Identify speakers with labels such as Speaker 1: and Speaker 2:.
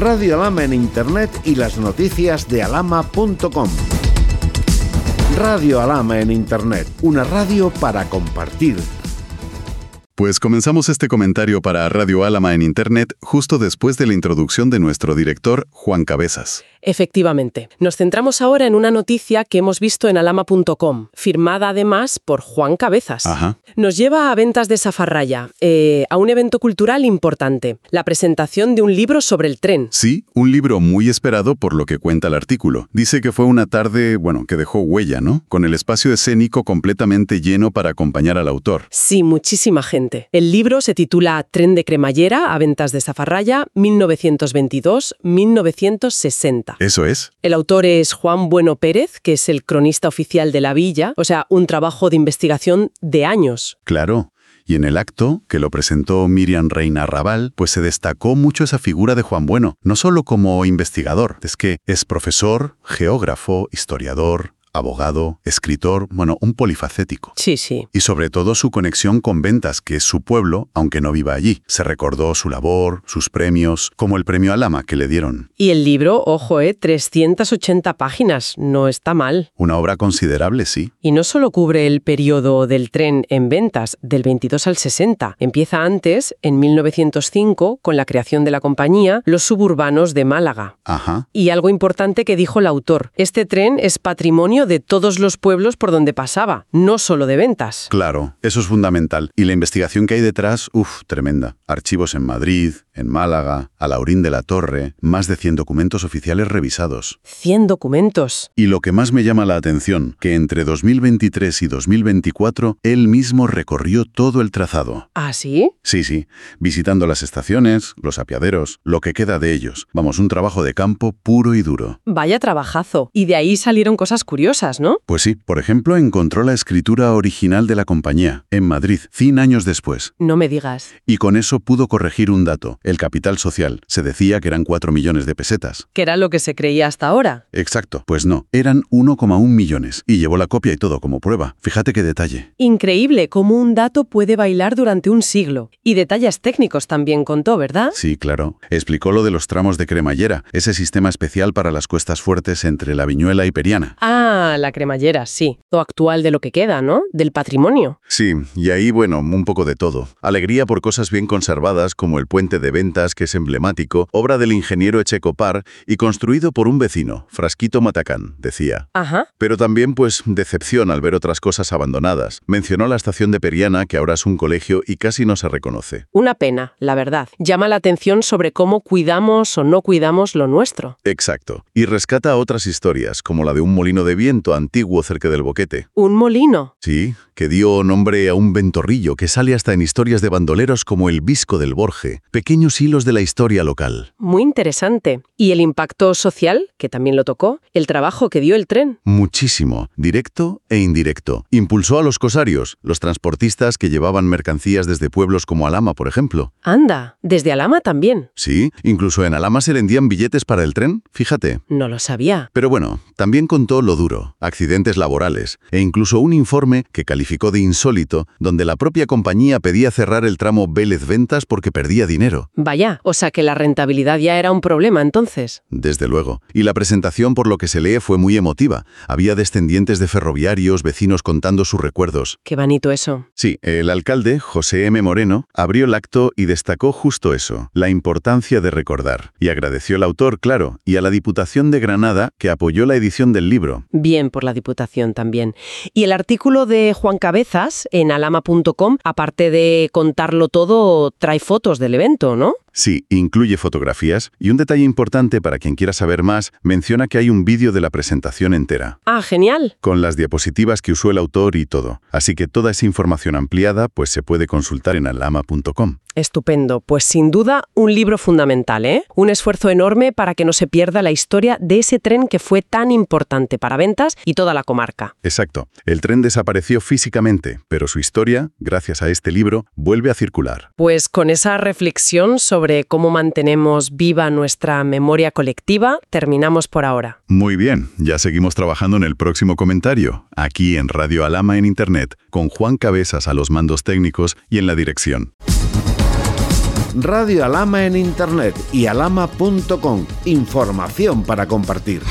Speaker 1: Radio Alama en Internet y las noticias de alama.com. Radio Alama en Internet, una radio para compartir.
Speaker 2: Pues comenzamos este comentario para Radio Alama en Internet justo después de la introducción de nuestro director, Juan Cabezas.
Speaker 3: Efectivamente. Nos centramos ahora en una noticia que hemos visto en alama.com, firmada además por Juan Cabezas.
Speaker 2: Ajá.
Speaker 3: Nos lleva a ventas de Zafarraya, eh, a un evento cultural importante, la presentación de un libro sobre el tren.
Speaker 2: Sí, un libro muy esperado por lo que cuenta el artículo. Dice que fue una tarde, bueno, que dejó huella, ¿no? Con el espacio escénico completamente lleno para acompañar al autor.
Speaker 3: Sí, muchísima gente. El libro se titula Tren de cremallera a ventas de Zafarraya 1922-1960.
Speaker 2: Eso es.
Speaker 3: El autor es Juan Bueno Pérez, que es el cronista oficial de la villa, o sea, un trabajo de investigación de años.
Speaker 2: Claro. Y en el acto, que lo presentó Miriam Reina Raval, pues se destacó mucho esa figura de Juan Bueno, no solo como investigador, es que es profesor, geógrafo, historiador, abogado, escritor, bueno, un polifacético.
Speaker 3: Sí, sí.
Speaker 2: Y sobre todo su conexión con Ventas, que es su pueblo, aunque no viva allí. Se recordó su labor, sus premios, como el premio Alama que le dieron.
Speaker 3: Y el libro, ojo, eh, 380 páginas, no está mal.
Speaker 2: Una obra considerable, sí.
Speaker 3: Y no solo cubre el periodo del tren en ventas, del 22 al 60. Empieza antes, en 1905, con la creación de la compañía, Los Suburbanos de Málaga.
Speaker 2: Ajá.
Speaker 3: Y algo importante que dijo el autor, este tren es patrimonio de todos los pueblos por donde pasaba, no solo de ventas.
Speaker 2: Claro, eso es fundamental. Y la investigación que hay detrás, uff, tremenda. Archivos en Madrid, en Málaga, a Laurín de la Torre, más de 100 documentos oficiales revisados.
Speaker 3: 100 documentos.
Speaker 2: Y lo que más me llama la atención, que entre 2023 y 2024 él mismo recorrió todo el trazado.
Speaker 3: ¿Ah, sí?
Speaker 2: Sí, sí, visitando las estaciones, los apiaderos, lo que queda de ellos. Vamos, un trabajo de campo puro y duro.
Speaker 3: Vaya trabajazo. Y de ahí salieron cosas curiosas, ¿no?
Speaker 2: Pues sí, por ejemplo, encontró la escritura original de la compañía, en Madrid, 100 años después.
Speaker 3: No me digas.
Speaker 2: Y con eso pudo corregir un dato, el capital social. Se decía que eran 4 millones de pesetas.
Speaker 3: Que era lo que se creía hasta ahora.
Speaker 2: Exacto. Pues no, eran 1,1 millones. Y llevó la copia y todo como prueba. Fíjate qué detalle.
Speaker 3: Increíble cómo un dato puede bailar durante un siglo. Y detalles técnicos también contó, ¿verdad?
Speaker 2: Sí, claro. Explicó lo de los tramos de cremallera, ese sistema especial para las cuestas fuertes entre la Viñuela y Periana.
Speaker 3: Ah, la cremallera, sí. Lo actual de lo que queda, ¿no? Del patrimonio.
Speaker 2: Sí, y ahí, bueno, un poco de todo. Alegría por cosas bien conservadas como el puente de ventas, que es emblemático, obra del ingeniero Echecopar y construido por un vecino, Frasquito Matacán, decía.
Speaker 3: Ajá.
Speaker 2: Pero también, pues, decepción al ver otras cosas abandonadas. Mencionó la estación de Periana, que ahora es un colegio y casi no se reconoce.
Speaker 3: Una pena, la verdad. Llama la atención sobre cómo cuidamos o no cuidamos lo nuestro.
Speaker 2: Exacto. Y rescata otras historias, como la de un molino de viento antiguo cerca del boquete.
Speaker 3: Un molino.
Speaker 2: Sí, que dio nombre a un ventorrillo que sale hasta en historias de bandoleros como el Visco del Borge, pequeños hilos de la historia local.
Speaker 3: Muy interesante. ¿Y el impacto social, que también lo tocó? ¿El trabajo que dio el tren?
Speaker 2: Muchísimo, directo e indirecto. Impulsó a los cosarios, los transportistas que llevaban mercancías desde pueblos como Alama, por ejemplo.
Speaker 3: Anda, desde Alama también.
Speaker 2: Sí, incluso en Alama se vendían billetes para el tren, fíjate.
Speaker 3: No lo sabía.
Speaker 2: Pero bueno, también contó lo duro, accidentes laborales, e incluso un informe que calificó de insólito, donde la propia compañía pedía cerrar el tramo Vélez Ventas porque perdía dinero.
Speaker 3: Vaya, o sea que la rentabilidad ya era un problema entonces.
Speaker 2: Desde luego. Y la presentación, por lo que se lee, fue muy emotiva. Había descendientes de ferroviarios, vecinos contando sus recuerdos.
Speaker 3: Qué bonito eso.
Speaker 2: Sí, el alcalde, José M. Moreno, abrió el acto y destacó justo eso, la importancia de recordar. Y agradeció al autor, claro, y a la Diputación de Granada, que apoyó la edición del libro.
Speaker 3: Bien por la Diputación también. Y el artículo de Juan Cabezas en alama.com, aparte de contarlo todo, trae fotos del evento, ¿no?
Speaker 2: Sí, incluye fotografías y un detalle importante para quien quiera saber más, menciona que hay un vídeo de la presentación entera.
Speaker 3: Ah, genial.
Speaker 2: Con las diapositivas que usó el autor y todo. Así que toda esa información ampliada pues se puede consultar en alama.com.
Speaker 3: Estupendo. Pues sin duda un libro fundamental, ¿eh? Un esfuerzo enorme para que no se pierda la historia de ese tren que fue tan importante para ventas y toda la comarca.
Speaker 2: Exacto. El tren desapareció físicamente, pero su historia, gracias a este libro, vuelve a circular.
Speaker 3: Pues con esa reflexión sobre cómo mantenemos viva nuestra memoria colectiva, terminamos por ahora.
Speaker 2: Muy bien, ya seguimos trabajando en el próximo comentario, aquí en Radio Alama en Internet, con Juan Cabezas a los mandos técnicos y en la dirección.
Speaker 1: Radio Alama en Internet y alama.com. Información para compartir.